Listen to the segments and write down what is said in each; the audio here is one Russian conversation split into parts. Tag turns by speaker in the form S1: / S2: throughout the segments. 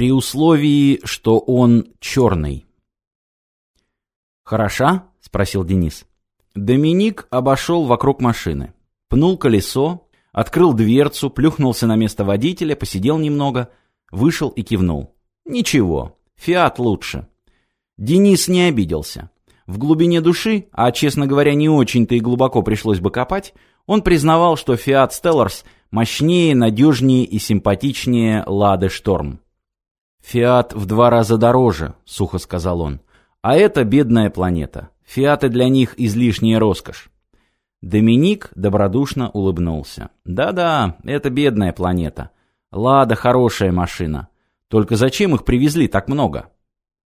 S1: При условии, что он черный. «Хороша?» — спросил Денис. Доминик обошел вокруг машины. Пнул колесо, открыл дверцу, плюхнулся на место водителя, посидел немного, вышел и кивнул. «Ничего, «Фиат» лучше». Денис не обиделся. В глубине души, а, честно говоря, не очень-то и глубоко пришлось бы копать, он признавал, что «Фиат Stellars» мощнее, надежнее и симпатичнее «Лады Шторм». «Фиат» в два раза дороже, — сухо сказал он. А это бедная планета. Фиаты для них излишняя роскошь. Доминик добродушно улыбнулся. Да-да, это бедная планета. Лада хорошая машина. Только зачем их привезли так много?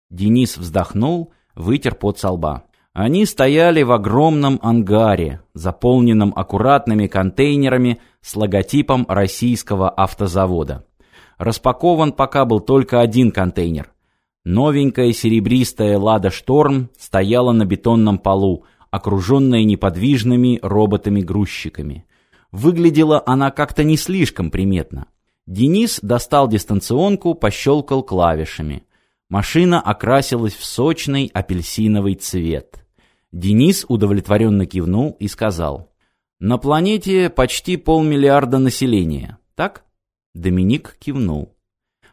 S1: Денис вздохнул, вытер пот со лба. Они стояли в огромном ангаре, заполненном аккуратными контейнерами с логотипом российского автозавода. Распакован пока был только один контейнер. Новенькая серебристая «Лада Шторм» стояла на бетонном полу, окруженная неподвижными роботами-грузчиками. Выглядела она как-то не слишком приметно. Денис достал дистанционку, пощелкал клавишами. Машина окрасилась в сочный апельсиновый цвет. Денис удовлетворенно кивнул и сказал. «На планете почти полмиллиарда населения, так?» Доминик кивнул.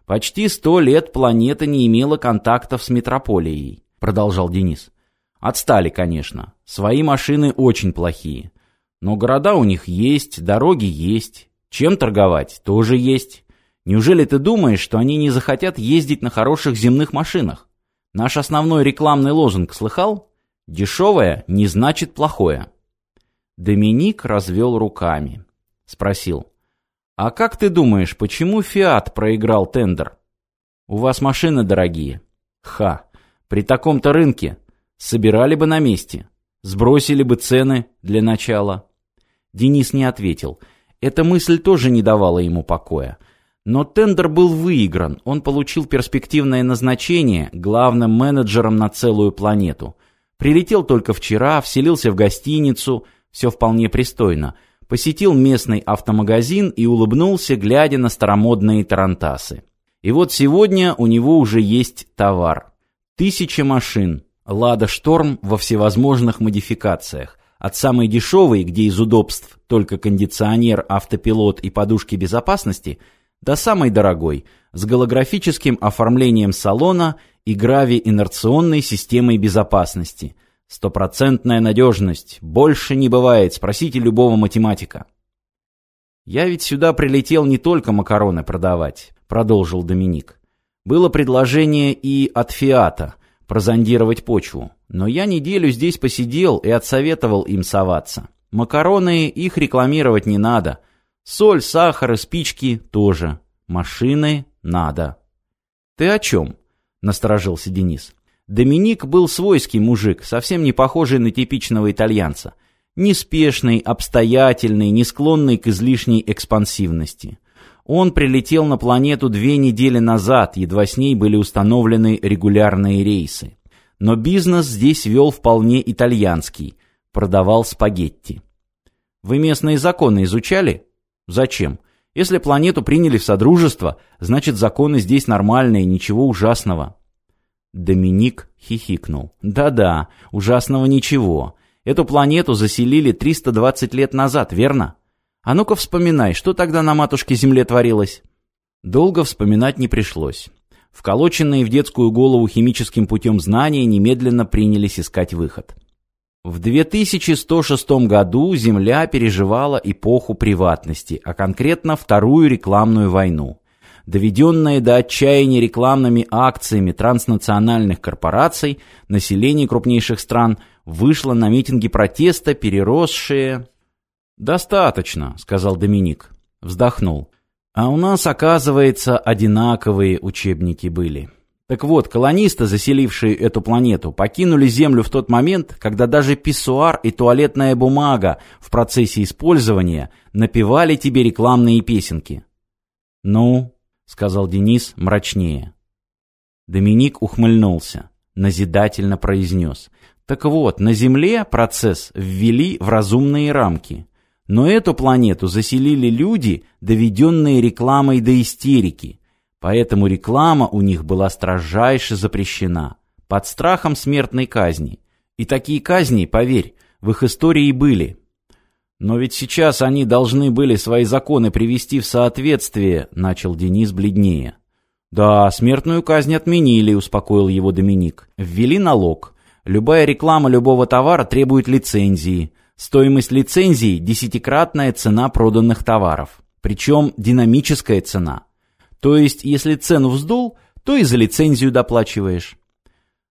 S1: Почти сто лет планета не имела контактов с метрополией, продолжал Денис. Отстали, конечно. Свои машины очень плохие. Но города у них есть, дороги есть. Чем торговать? Тоже есть. Неужели ты думаешь, что они не захотят ездить на хороших земных машинах? Наш основной рекламный лозунг слыхал? Дешевое не значит плохое. Доминик развел руками. Спросил. «А как ты думаешь, почему «Фиат» проиграл тендер? У вас машины дорогие. Ха, при таком-то рынке собирали бы на месте, сбросили бы цены для начала». Денис не ответил. Эта мысль тоже не давала ему покоя. Но тендер был выигран, он получил перспективное назначение главным менеджером на целую планету. Прилетел только вчера, вселился в гостиницу, все вполне пристойно – посетил местный автомагазин и улыбнулся, глядя на старомодные тарантасы. И вот сегодня у него уже есть товар. Тысяча машин. «Лада Шторм» во всевозможных модификациях. От самой дешевой, где из удобств только кондиционер, автопилот и подушки безопасности, до самой дорогой, с голографическим оформлением салона и грави-инерционной системой безопасности – Стопроцентная надежность. Больше не бывает. Спросите любого математика. «Я ведь сюда прилетел не только макароны продавать», — продолжил Доминик. «Было предложение и от Фиата прозондировать почву. Но я неделю здесь посидел и отсоветовал им соваться. Макароны их рекламировать не надо. Соль, сахар и спички тоже. Машины надо». «Ты о чем?» — насторожился Денис. Доминик был свойский мужик, совсем не похожий на типичного итальянца. Неспешный, обстоятельный, не склонный к излишней экспансивности. Он прилетел на планету две недели назад, едва с ней были установлены регулярные рейсы. Но бизнес здесь вел вполне итальянский. Продавал спагетти. Вы местные законы изучали? Зачем? Если планету приняли в Содружество, значит законы здесь нормальные, ничего ужасного. Доминик хихикнул. «Да-да, ужасного ничего. Эту планету заселили 320 лет назад, верно? А ну-ка вспоминай, что тогда на матушке Земле творилось?» Долго вспоминать не пришлось. Вколоченные в детскую голову химическим путем знания немедленно принялись искать выход. В 2106 году Земля переживала эпоху приватности, а конкретно Вторую рекламную войну доведенное до отчаяния рекламными акциями транснациональных корпораций, население крупнейших стран вышло на митинги протеста, переросшие... «Достаточно», — сказал Доминик. Вздохнул. «А у нас, оказывается, одинаковые учебники были». Так вот, колонисты, заселившие эту планету, покинули Землю в тот момент, когда даже писсуар и туалетная бумага в процессе использования напевали тебе рекламные песенки. «Ну, сказал Денис мрачнее. Доминик ухмыльнулся, назидательно произнес. Так вот, на Земле процесс ввели в разумные рамки. Но эту планету заселили люди, доведенные рекламой до истерики. Поэтому реклама у них была строжайше запрещена, под страхом смертной казни. И такие казни, поверь, в их истории были. Но ведь сейчас они должны были свои законы привести в соответствие, начал Денис бледнее. Да, смертную казнь отменили, успокоил его Доминик. Ввели налог. Любая реклама любого товара требует лицензии. Стоимость лицензии – десятикратная цена проданных товаров. Причем динамическая цена. То есть, если цену вздул, то и за лицензию доплачиваешь.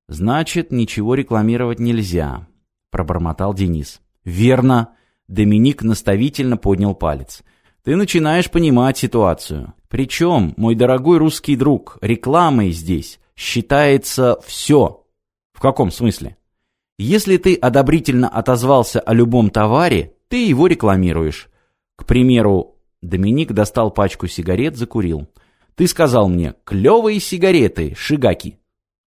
S1: Значит, ничего рекламировать нельзя, пробормотал Денис. Верно. Доминик наставительно поднял палец. Ты начинаешь понимать ситуацию. Причем, мой дорогой русский друг, рекламой здесь считается все. В каком смысле? Если ты одобрительно отозвался о любом товаре, ты его рекламируешь. К примеру, Доминик достал пачку сигарет, закурил. Ты сказал мне «клевые сигареты, шигаки».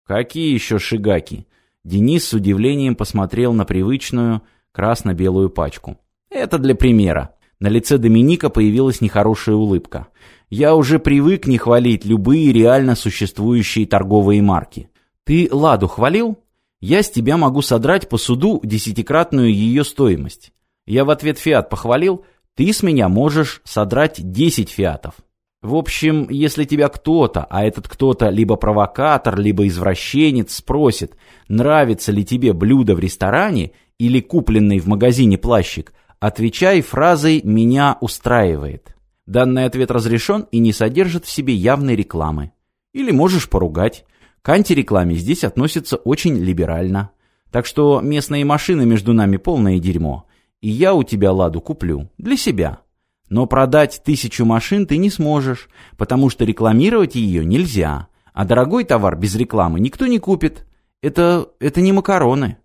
S1: Какие еще шигаки? Денис с удивлением посмотрел на привычную красно-белую пачку. Это для примера. На лице Доминика появилась нехорошая улыбка. Я уже привык не хвалить любые реально существующие торговые марки. Ты «Ладу» хвалил? я с тебя могу содрать по суду десятикратную ее стоимость. Я в ответ «Фиат» похвалил, ты с меня можешь содрать 10 «Фиатов». В общем, если тебя кто-то, а этот кто-то либо провокатор, либо извращенец, спросит, нравится ли тебе блюдо в ресторане или купленный в магазине плащик, отвечай фразой «меня устраивает». Данный ответ разрешен и не содержит в себе явной рекламы. Или можешь поругать. К антирекламе здесь относятся очень либерально. Так что местные машины между нами полное дерьмо. И я у тебя ладу куплю. Для себя. Но продать тысячу машин ты не сможешь, потому что рекламировать ее нельзя. А дорогой товар без рекламы никто не купит. Это, это не макароны.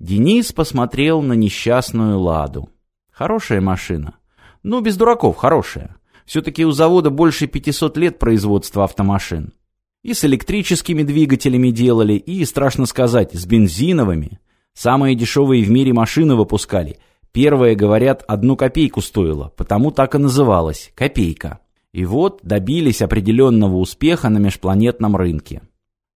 S1: Денис посмотрел на несчастную ладу. Хорошая машина. Ну, без дураков, хорошая. Все-таки у завода больше 500 лет производства автомашин. И с электрическими двигателями делали, и, страшно сказать, с бензиновыми. Самые дешевые в мире машины выпускали. Первая, говорят, одну копейку стоила, потому так и называлась – копейка. И вот добились определенного успеха на межпланетном рынке.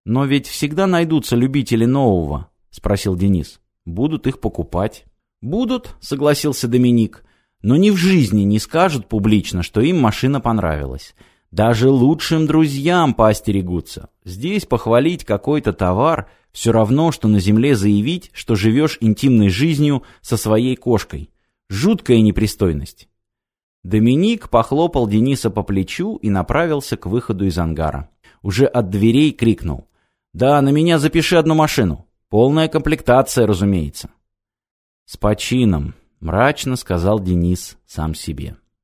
S1: «Но ведь всегда найдутся любители нового», – спросил Денис. «Будут их покупать». «Будут», – согласился Доминик. «Но ни в жизни не скажут публично, что им машина понравилась. Даже лучшим друзьям поостерегутся. Здесь похвалить какой-то товар все равно, что на земле заявить, что живешь интимной жизнью со своей кошкой. Жуткая непристойность. Доминик похлопал Дениса по плечу и направился к выходу из ангара. Уже от дверей крикнул. «Да, на меня запиши одну машину. Полная комплектация, разумеется». «С почином», — мрачно сказал Денис сам себе.